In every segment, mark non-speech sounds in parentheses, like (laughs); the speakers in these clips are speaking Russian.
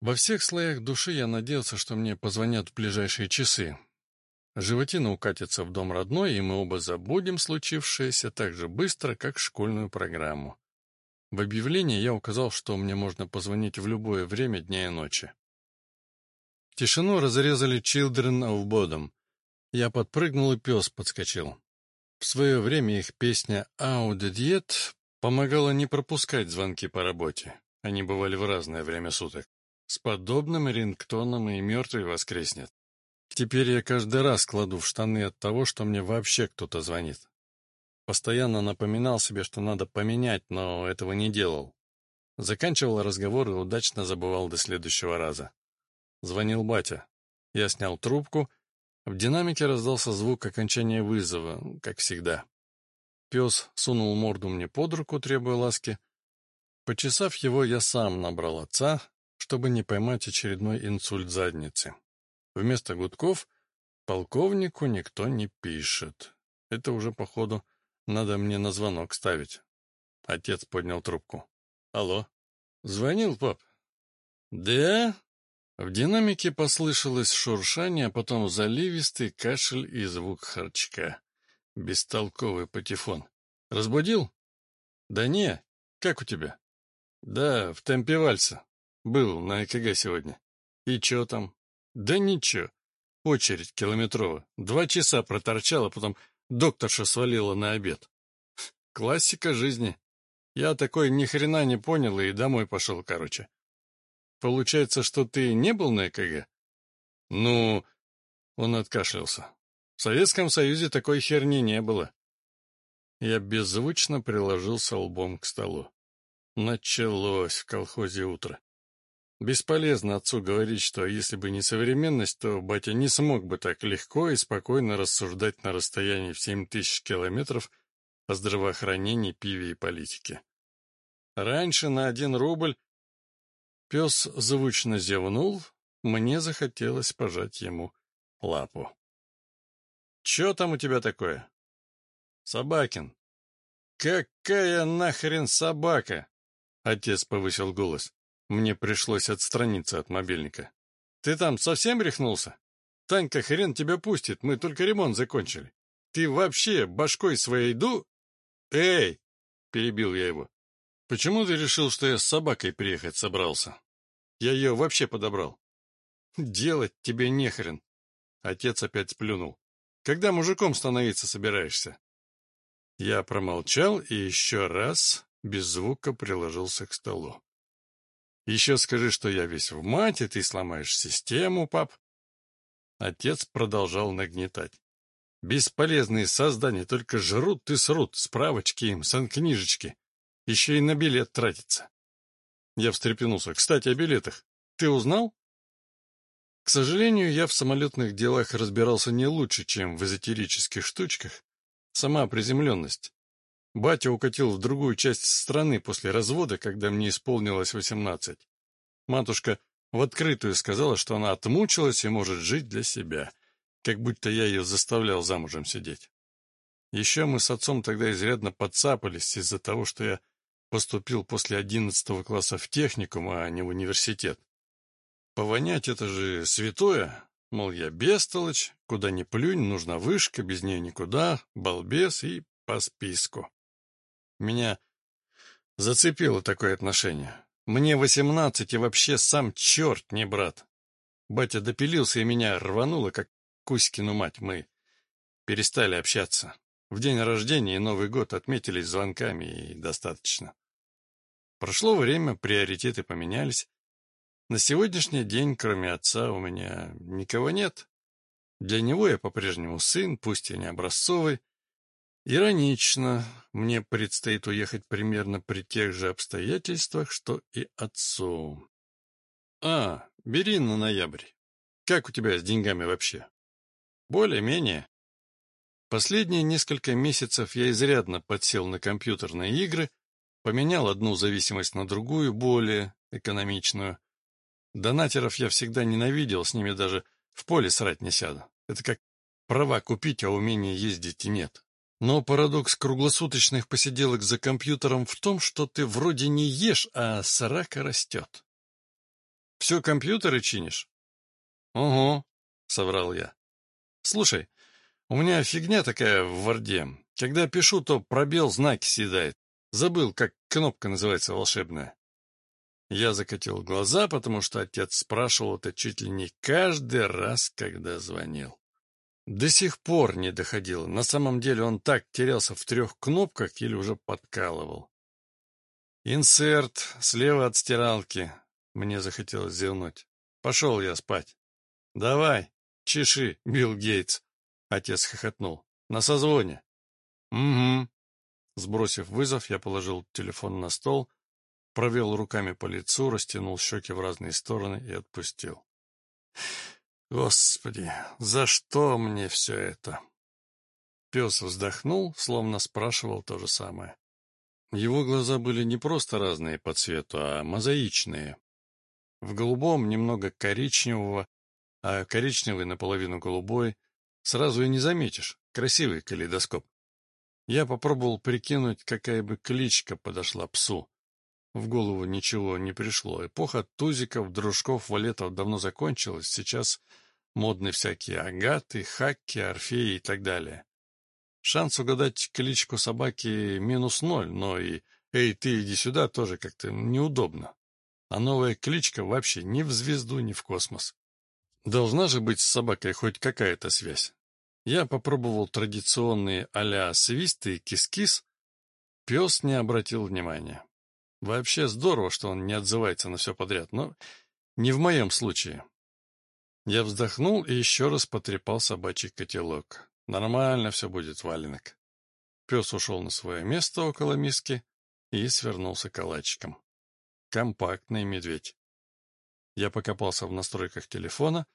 Во всех слоях души я надеялся, что мне позвонят в ближайшие часы. Животина укатится в дом родной, и мы оба забудем случившееся так же быстро, как школьную программу. В объявлении я указал, что мне можно позвонить в любое время дня и ночи. Тишину разрезали Children of Bodom. Я подпрыгнул, и пес подскочил. В свое время их песня «Ауде Диет» помогала не пропускать звонки по работе. Они бывали в разное время суток. С подобным рингтоном и мертвый воскреснет. Теперь я каждый раз кладу в штаны от того, что мне вообще кто-то звонит. Постоянно напоминал себе, что надо поменять, но этого не делал. Заканчивал разговор и удачно забывал до следующего раза. Звонил батя. Я снял трубку. В динамике раздался звук окончания вызова, как всегда. Пес сунул морду мне под руку, требуя ласки. Почесав его, я сам набрал отца, чтобы не поймать очередной инсульт задницы. Вместо гудков полковнику никто не пишет. Это уже, походу, надо мне на звонок ставить. Отец поднял трубку. Алло. Звонил, пап? Да? В динамике послышалось шуршание, а потом заливистый кашель и звук харчка. Бестолковый патефон. Разбудил? Да не. Как у тебя? Да, в темпе вальса. Был на ЭКГ сегодня. И чё там? Да ничего. Очередь километровая. Два часа проторчала, потом докторша свалила на обед. (laughs) Классика жизни. Я такой ни хрена не понял и домой пошел, короче. Получается, что ты не был на ЭКГ? Ну, он откашлялся. В Советском Союзе такой херни не было. Я беззвучно приложился лбом к столу. Началось в колхозе утро. Бесполезно отцу говорить, что если бы не современность, то батя не смог бы так легко и спокойно рассуждать на расстоянии в семь тысяч километров о здравоохранении, пиве и политике. Раньше на один рубль пес звучно зевнул, мне захотелось пожать ему лапу. «Че там у тебя такое?» «Собакин». «Какая нахрен собака?» Отец повысил голос. Мне пришлось отстраниться от мобильника. «Ты там совсем рехнулся? Танька хрен тебя пустит, мы только ремонт закончили. Ты вообще башкой своей ду...» «Эй!» — перебил я его. «Почему ты решил, что я с собакой приехать собрался? Я ее вообще подобрал». «Делать тебе нехрен!» Отец опять сплюнул. «Когда мужиком становиться собираешься?» Я промолчал и еще раз без звука приложился к столу. Еще скажи, что я весь в мать, и ты сломаешь систему, пап. Отец продолжал нагнетать. Бесполезные создания только жрут и срут, справочки им, санкнижечки. Еще и на билет тратится. Я встрепенулся. Кстати, о билетах. Ты узнал? К сожалению, я в самолетных делах разбирался не лучше, чем в эзотерических штучках. Сама приземленность. Батя укатил в другую часть страны после развода, когда мне исполнилось восемнадцать. Матушка в открытую сказала, что она отмучилась и может жить для себя, как будто я ее заставлял замужем сидеть. Еще мы с отцом тогда изрядно подцапались из-за того, что я поступил после одиннадцатого класса в техникум, а не в университет. Повонять это же святое, мол, я бестолочь, куда ни плюнь, нужна вышка, без нее никуда, балбес и по списку. Меня зацепило такое отношение. Мне восемнадцать, и вообще сам черт не брат. Батя допилился, и меня рвануло, как Кузькину мать. Мы перестали общаться. В день рождения и Новый год отметились звонками, и достаточно. Прошло время, приоритеты поменялись. На сегодняшний день, кроме отца, у меня никого нет. Для него я по-прежнему сын, пусть и не образцовый, Иронично, мне предстоит уехать примерно при тех же обстоятельствах, что и отцу. А, бери на ноябрь. Как у тебя с деньгами вообще? Более-менее. Последние несколько месяцев я изрядно подсел на компьютерные игры, поменял одну зависимость на другую, более экономичную. Донатеров я всегда ненавидел, с ними даже в поле срать не сяду. Это как права купить, а умения ездить нет. Но парадокс круглосуточных посиделок за компьютером в том, что ты вроде не ешь, а срака растет. Все компьютеры чинишь? Угу, соврал я. Слушай, у меня фигня такая в Варде. Когда пишу, то пробел знаки съедает. Забыл, как кнопка называется волшебная. Я закатил глаза, потому что отец спрашивал это чуть ли не каждый раз, когда звонил. До сих пор не доходило. На самом деле он так терялся в трех кнопках или уже подкалывал. Инсерт, слева от стиралки. Мне захотелось зевнуть. Пошел я спать. Давай, чеши, Билл Гейтс. Отец хохотнул. На созвоне. Угу. Сбросив вызов, я положил телефон на стол, провел руками по лицу, растянул щеки в разные стороны и отпустил. Господи, за что мне все это? Пес вздохнул, словно спрашивал то же самое. Его глаза были не просто разные по цвету, а мозаичные. В голубом немного коричневого, а коричневый наполовину голубой. Сразу и не заметишь. Красивый калейдоскоп. Я попробовал прикинуть, какая бы кличка подошла псу. В голову ничего не пришло. Эпоха тузиков, дружков, валетов давно закончилась. Сейчас модны всякие агаты, хакки, орфеи и так далее. Шанс угадать кличку собаки минус ноль, но и «Эй, ты иди сюда» тоже как-то неудобно. А новая кличка вообще ни в звезду, ни в космос. Должна же быть с собакой хоть какая-то связь. Я попробовал традиционные а-ля свист и кис-кис. Пес не обратил внимания. Вообще здорово, что он не отзывается на все подряд, но не в моем случае. Я вздохнул и еще раз потрепал собачий котелок. Нормально все будет, валенок. Пес ушел на свое место около миски и свернулся калачиком. Компактный медведь. Я покопался в настройках телефона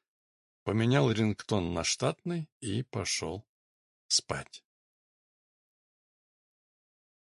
поменял рингтон на штатный и пошел спать.